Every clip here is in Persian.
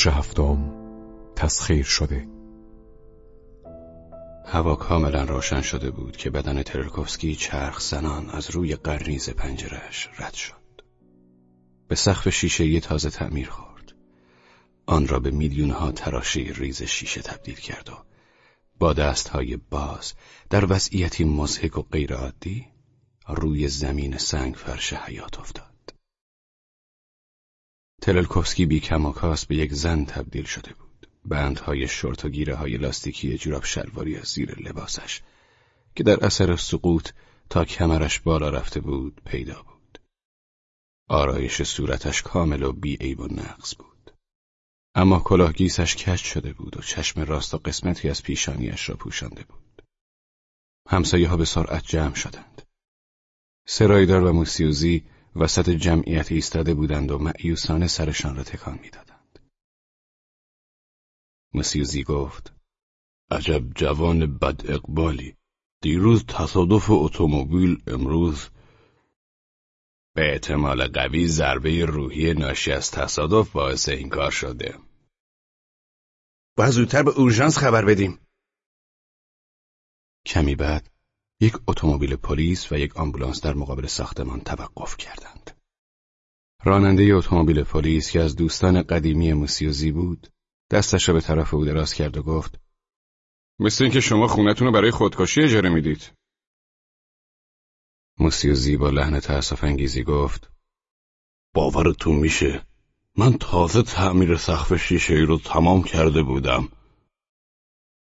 بخش هفتم تسخیر شده. هوا کاملا روشن شده بود که بدن ترلکوفسکی چرخ زنان از روی قرنیز پنجرش رد شد. به سقف شیشه یه تازه تعمیر خورد. آن را به میلیونها تراشی ریز شیشه تبدیل کرد و با دستهای باز در وضعیتی مزهک و غیرعادی روی زمین سنگ فرش حیات افتاد. تللکوفسکی بی کماکاس به یک زن تبدیل شده بود. بندهای شورت و گیره های لاستیکی جوراب شلواری از زیر لباسش که در اثر سقوط تا کمرش بالا رفته بود پیدا بود. آرایش صورتش کامل و بی عیب و نقص بود. اما کلاهگیسش کج شده بود و چشم راست و قسمتی از پیشانیش را پوشانده بود. همسایه ها به سرعت جمع شدند. سرایدار و موسیوزی وسط جمعیت ایستاده بودند و معیوسانه سرشان را تکان می‌دادند. مسیوزی گفت عجب جوان بد اقبالی دیروز تصادف اتومبیل امروز به احتمال قوی ضربه روحی ناشی از تصادف باعث این کار شده. باید زودتر به اورژانس خبر بدیم. کمی بعد یک اتومبیل پلیس و یک آمبولانس در مقابل ساختمان توقف کردند. راننده اتومبیل پلیس که از دوستان قدیمی موسیوزی بود، دستش را به طرف او دراز کرد و گفت: مثل اینکه شما خونتون رو برای خودکشی اجاره می‌دید. موسیوزی با لحن تأسف انگیزی گفت: باورتون میشه من تازه تعمیر سقف شیشه ای رو تمام کرده بودم.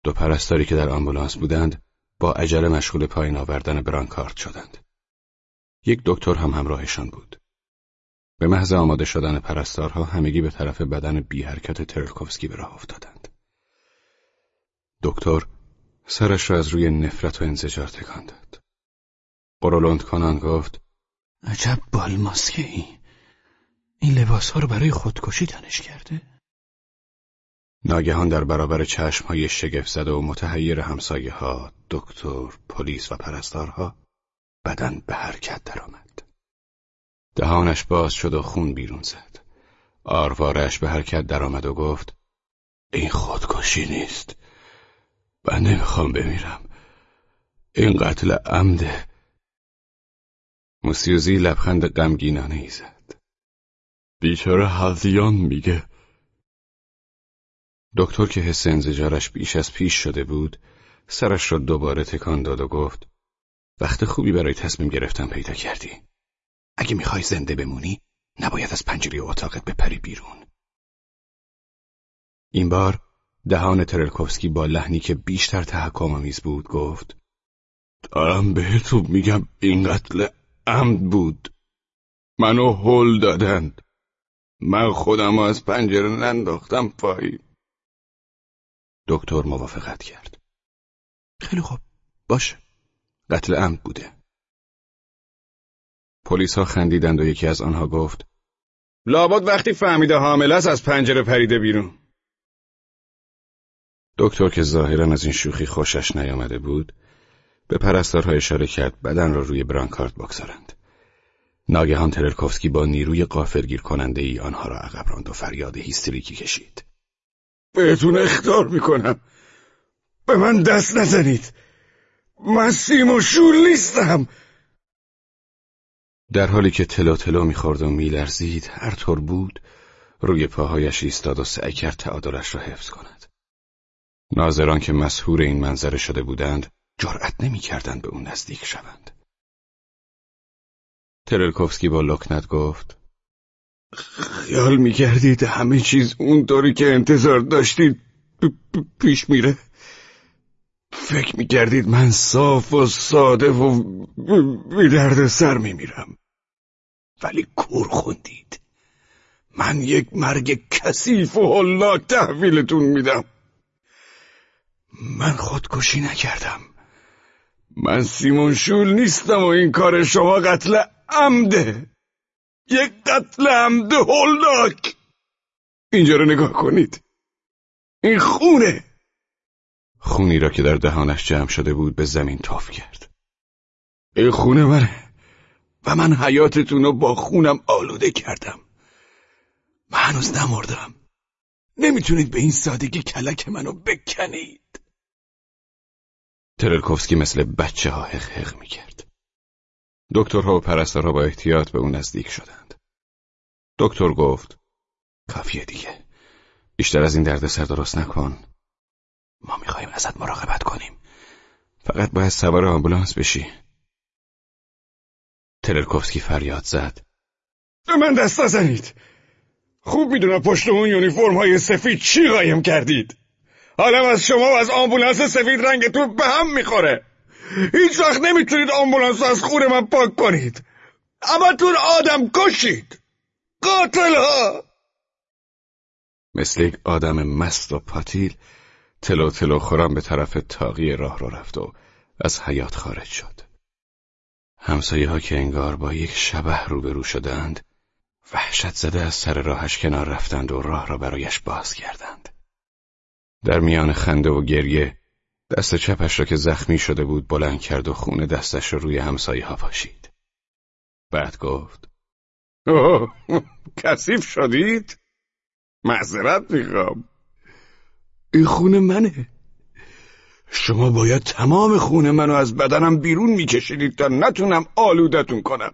دو پرستاری که در آمبولانس بودند با عجله مشغول پایین آوردن برانکارد شدند. یک دکتر هم همراهشان بود. به محض آماده شدن پرستارها همگی به طرف بدن بی حرکت ترلکوفسکی به راه افتادند. دکتر سرش را از روی نفرت و انزجار تکان داد. قرولند کنان گفت عجب بال ماسکه ای. این لباس ها رو برای خودکشی تنش کرده؟ ناگهان در برابر چشم های شگفت زده و متحیر همسایه ها، دکتر، پلیس و پرستارها بدن به حرکت درآمد. دهانش باز شد و خون بیرون زد. آروارش به حرکت درآمد و گفت این خودکشی نیست. من نمی‌خوام بمیرم. این قتل عمده. موسیوزی لبخند غمگینانه ای زد. بیچاره هزیان میگه دکتر که حس انزجارش بیش از پیش شده بود سرش را دوباره تکان داد و گفت وقت خوبی برای تصمیم گرفتن پیدا کردی. اگه می‌خوای زنده بمونی نباید از پنجره اتاقت بپری بیرون. این بار دهان ترلکوفسکی با لحنی که بیشتر تحکم آمیز بود گفت دارم بهتون میگم این قتل عمد بود. منو هل دادند. من خودم از پنجره ننداختم پایین. دکتر موافقت کرد. خیلی خوب باشه. قتل عمد بوده. پلیس ها خندیدند و یکی از آنها گفت لابد وقتی فهمیده حامل است از پنجره پریده بیرون. دکتر که ظاهرا از این شوخی خوشش نیامده بود به پرستارها اشاره کرد بدن را روی برانکارد بگذارند. ناگهان ترلکوفسکی با نیروی قافلگیر کننده ای آنها را عقب راند و فریاد هیستریکی کشید. بهتون اختار می‌کنم. به من دست نزنید. من سیم و شول نیستم. در حالی که تلو تلو می‌خورد و میلرزید هر طور بود روی پاهایش ایستاد و سعی کرد تعادلش را حفظ کند. ناظران که مسهور این منظره شده بودند جرأت نمی‌کردند به اون نزدیک شوند. ترلکوفسکی با لکنت گفت خیال می‌کردید همه چیز اونطوری که انتظار داشتید پیش میره. فکر می‌کردید من صاف و ساده و بی درد سر میمیرم. ولی کور خوندید. من یک مرگ کثیف و هلاک تحویلتون میدم. من خودکشی نکردم. من سیمون شول نیستم و این کار شما قتل عمده. یک قتل عمد هولناک. اینجا رو نگاه کنید. این خونه. خونی را که در دهانش جمع شده بود به زمین تاف کرد. این خونه منه و من حیاتتون رو با خونم آلوده کردم. من هنوز نمردم. نمی‌تونید به این سادگی کلک منو بکنید. ترلکوفسکی مثل بچه ها حق حق می‌کرد. دکترها و پرستارها با احتیاط به اون نزدیک شدند. دکتر گفت کافیه دیگه. بیشتر از این دردسر درست نکن. ما می‌خوایم ازت مراقبت کنیم. فقط باید سوار آمبولانس بشی. ترلکوفسکی فریاد زد. به من دست نزنید. خوب می‌دونم پشت اون یونیفرم های سفید چی قایم کردید. حالم از شما و از آمبولانس سفید رنگتون به هم می‌خوره. هیچ وقت نمی‌تونید آمبولانس از خون من پاک کنید. اما تون آدم کشید. قاتل ها مثل یک آدم مست و پاتیل تلو تلو خورم به طرف تاقی راه رو رفت و از حیات خارج شد. همسایه ها که انگار با یک شبه روبرو شدند وحشت زده از سر راهش کنار رفتند و راه را برایش باز کردند. در میان خنده و گریه دست چپش را که زخمی شده بود بلند کرد و خون دستش را روی همسایه ها پاشید. بعد گفت اوه کثیف شدید. معذرت می‌خوام. این خون منه. شما باید تمام خون منو از بدنم بیرون میکشیدید تا نتونم آلودتون کنم.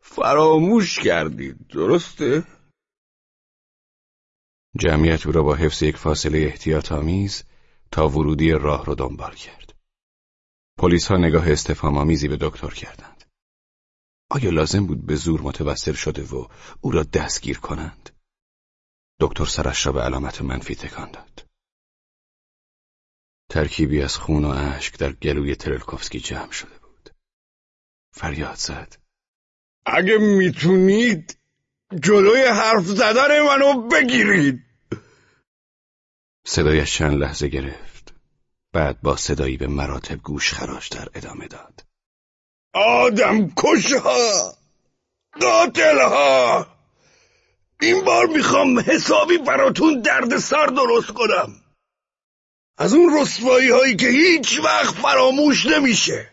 فراموش کردید درسته؟ جمعیت او را با حفظ یک فاصله احتیاط آمیز تا ورودی راه را دنبال کرد. پلیس ها نگاه استفهام آمیزی به دکتر کردند. آیا لازم بود به زور متوسل شده و او را دستگیر کنند؟ دکتر سرش را به علامت منفی تکان داد. ترکیبی از خون و اشک در گلوی ترلکوفسکی جمع شده بود. فریاد زد. اگه می‌تونید جلوی حرف زدن منو بگیرید صدایش چند لحظه گرفت. بعد با صدایی به مراتب گوش در ادامه داد. آدم کشها! قاتلها! این بار می‌خوام حسابی براتون درد سر درست کنم. از اون رسوایی هایی که هیچ وقت فراموش نمیشه.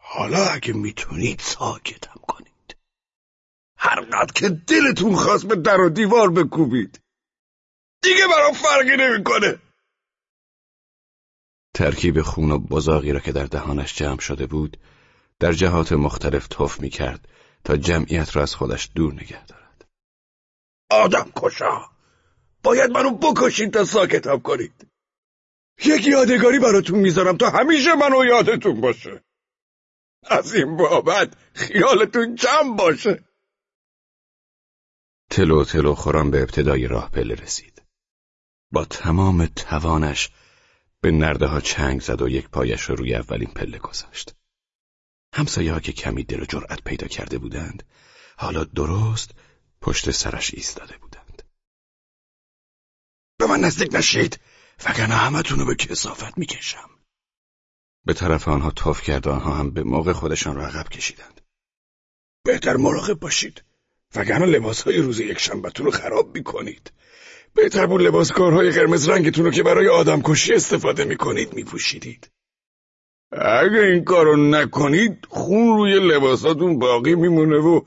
حالا اگه می‌تونید ساکتم کنید. هرقدر که دلتون خواست به در و دیوار بکوبید. دیگه برام فرقی نمی‌کنه. ترکیب خون و بزاقی را که در دهانش جمع شده بود در جهات مختلف توف می کرد تا جمعیت را از خودش دور نگه دارد. آدم کشا! باید منو بکشید تا ساکتم کنید. یک یادگاری براتون می‌ذارم تا همیشه منو یادتون باشه. از این بابت خیالتون جمع باشه. تلو تلو خورم به ابتدای راه پله رسید. با تمام توانش به نرده ها چنگ زد و یک پایش رو روی اولین پله گذاشت همسایه ها که کمی دل و جرأت پیدا کرده بودند حالا درست پشت سرش ایستاده بودند به من نزدیک نشید وگرنه همتون رو به کسافت می‌کشم به طرف آنها توف کرد آنها هم به موقع خودشان را عقب کشیدند. بهتر مراقب باشید وگرنه لباس های روز یک شنبتون رو خراب می‌کنید. بهتر بود لباس کارهای قرمز رنگتون رو که برای آدم کشی استفاده می‌کنید میپوشیدید. اگه این کارو نکنید خون روی لباساتون باقی میمونه و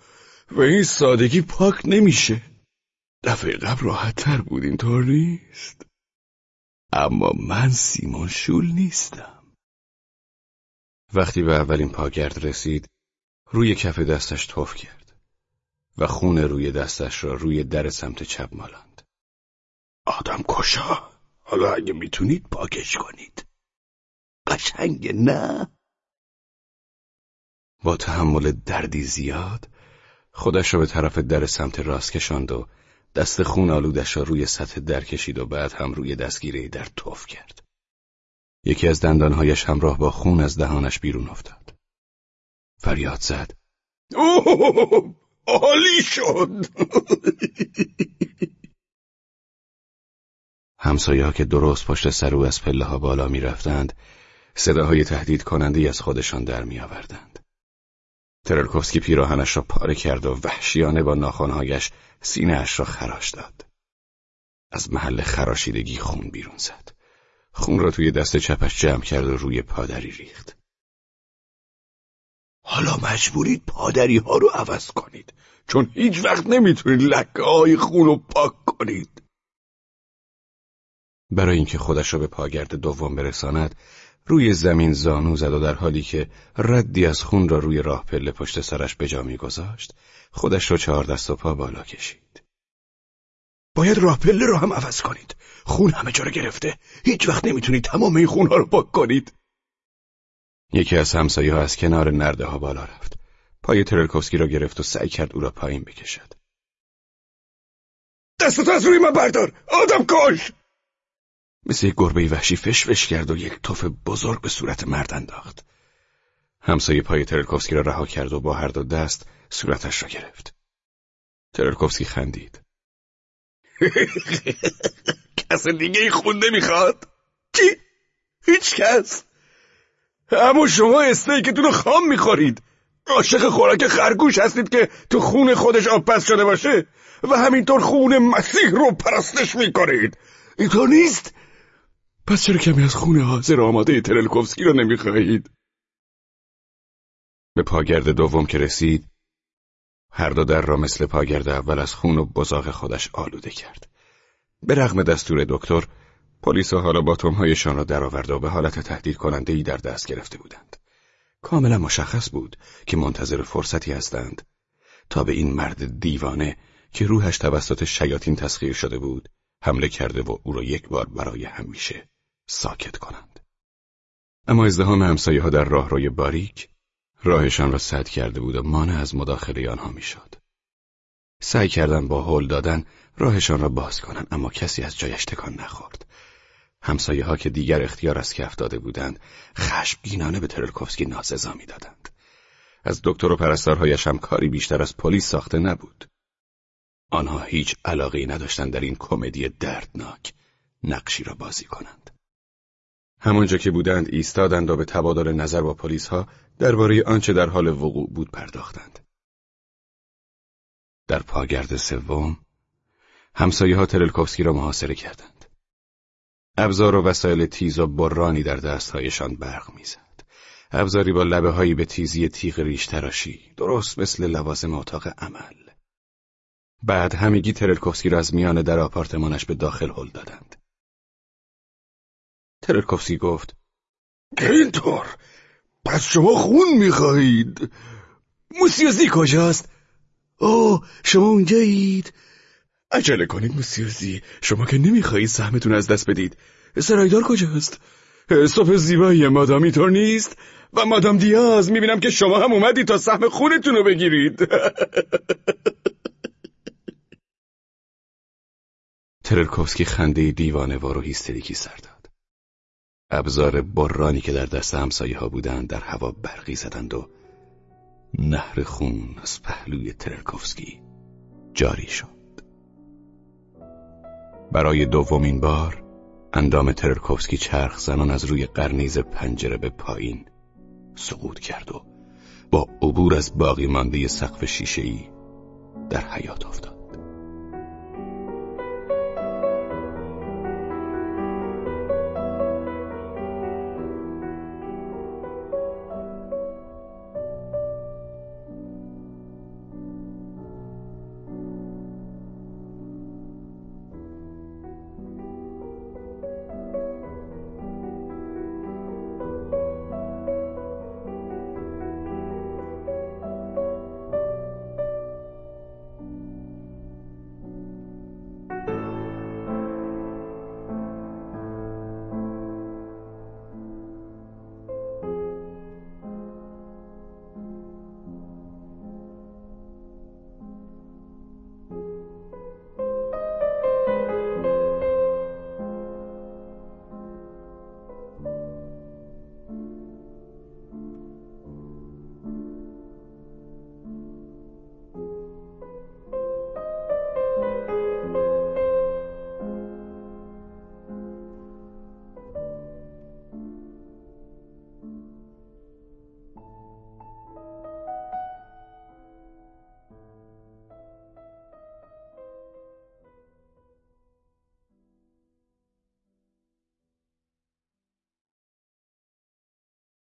به این سادگی پاک نمیشه. دفعه قبل راحت تر بود اینطور نیست. اما من سیمون شول نیستم. وقتی به اولین پاگرد رسید روی کف دستش توف کرد و خون روی دستش را روی در سمت چپ مالاند آدم کشا حالا اگه می‌تونید پاکش کنید قشنگ نه با تحمل دردی زیاد خودش را به طرف در سمت راست کشاند و دست خون آلودش را روی سطح در کشید و بعد هم روی دستگیره در توف کرد یکی از دندانهایش همراه با خون از دهانش بیرون افتاد. فریاد زد. اوه عالی شد. همسایه که درست پشت سر او از پله ها بالا می رفتند، صداهای تهدید کننده از خودشان در می آوردند. ترلکوفسکی پیراهنش را پاره کرد و وحشیانه با ناخانهایش سینه اش را خراش داد. از محل خراشیدگی خون بیرون زد. خون را توی دست چپش جمع کرد و روی پادری ریخت. حالا مجبورید پادری ها رو عوض کنید چون هیچ وقت نمی‌تونید لکه های خون رو پاک کنید. برای اینکه خودش را به پاگرد دوم برساند روی زمین زانو زد و در حالی که ردی از خون را روی راه پله پشت سرش به جا میگذاشت خودش را چهار دست و پا بالا کشید. باید راه پله رو هم عوض کنید. خون همه جا رو گرفته. هیچ وقت نمی‌تونید تمام این خون ها رو پاک کنید. یکی از همسایه ها از کنار نرده ها بالا رفت. پای ترلکوفسکی را گرفت و سعی کرد او را پایین بکشد. دستتو از روی من بردار. آدم کش! مثل یک گربه وحشی فش فش کرد و یک توف بزرگ به صورت مرد انداخت. همسایه پای ترلکوفسکی را رها کرد و با هر دو دست صورتش را گرفت. ترلکوفسکی خندید. کس دیگه ای خون نمی‌خواد؟ کی؟ هیچ کس؟ اما شما استیکتون رو خام می‌خورید. عاشق خوراک خرگوش هستید که تو خون خودش آب پس شده باشه و همینطور خون مسیح رو پرستش می‌کنید. اینطور نیست؟ پس چرا کمی از خون حاضر آماده ترلکوفسکی رو نمی‌خواهید؟ به پاگرد دوم که رسید هر دو در را مثل پاگرد اول از خون و بزاق خودش آلوده کرد به رغم دستور دکتر پلیس حالا باتومهایشان را درآورده و به حالت تهدید کننده ای در دست گرفته بودند کاملا مشخص بود که منتظر فرصتی هستند تا به این مرد دیوانه که روحش توسط شیاطین تسخیر شده بود حمله کرده و او را یک بار برای همیشه ساکت کنند اما ازدهام همسایه ها در راهروی باریک راهشان را سد کرده بود و مانع از مداخله آنها می‌شد. سعی کردن با هل دادن راهشان را باز کنند اما کسی از جایش تکان نخورد. همسایه ها که دیگر اختیار از کف داده بودند خشمگینانه به ترلکوفسکی ناسزا می‌دادند. از دکتر و پرستارهایش هم کاری بیشتر از پلیس ساخته نبود. آنها هیچ علاقه نداشتند در این کمدی دردناک نقشی را بازی کنند. همانجا که بودند ایستادند و به تبادل نظر با پلیس ها درباره آنچه در حال وقوع بود پرداختند. در پاگرد سوم همسایه ها ترلکوفسکی را محاصره کردند. ابزار و وسایل تیز و برانی در دستهایشان برق می‌زد. ابزاری با لبه هایی به تیزی تیغ ریش تراشی درست مثل لوازم اتاق عمل. بعد همگی ترلکوفسکی را از میان در آپارتمانش به داخل هل دادند. ترلکوفسکی گفت اینطور پس شما خون می‌خواهید موسیوزی کجاست؟ اوه شما اونجایید عجله کنید موسیوزی شما که نمی‌خواهید سهمتون از دست بدید سرایدار کجاست؟ صبح زیبایی مادام اینطور نیست؟ و مادام دیاز می‌بینم که شما هم اومدید تا سهم خونتون رو بگیرید ترلکوفسکی خنده دیوانه و هیستریکی سر داد. ابزار برانی که در دست همسایه ها بودند در هوا برقی زدند و نهر خون از پهلوی ترلکوفسکی جاری شد. برای دومین بار اندام ترلکوفسکی چرخ زنان از روی قرنیز پنجره به پایین سقوط کرد و با عبور از باقی مانده سقف شیشه‌ای در حیات افتاد.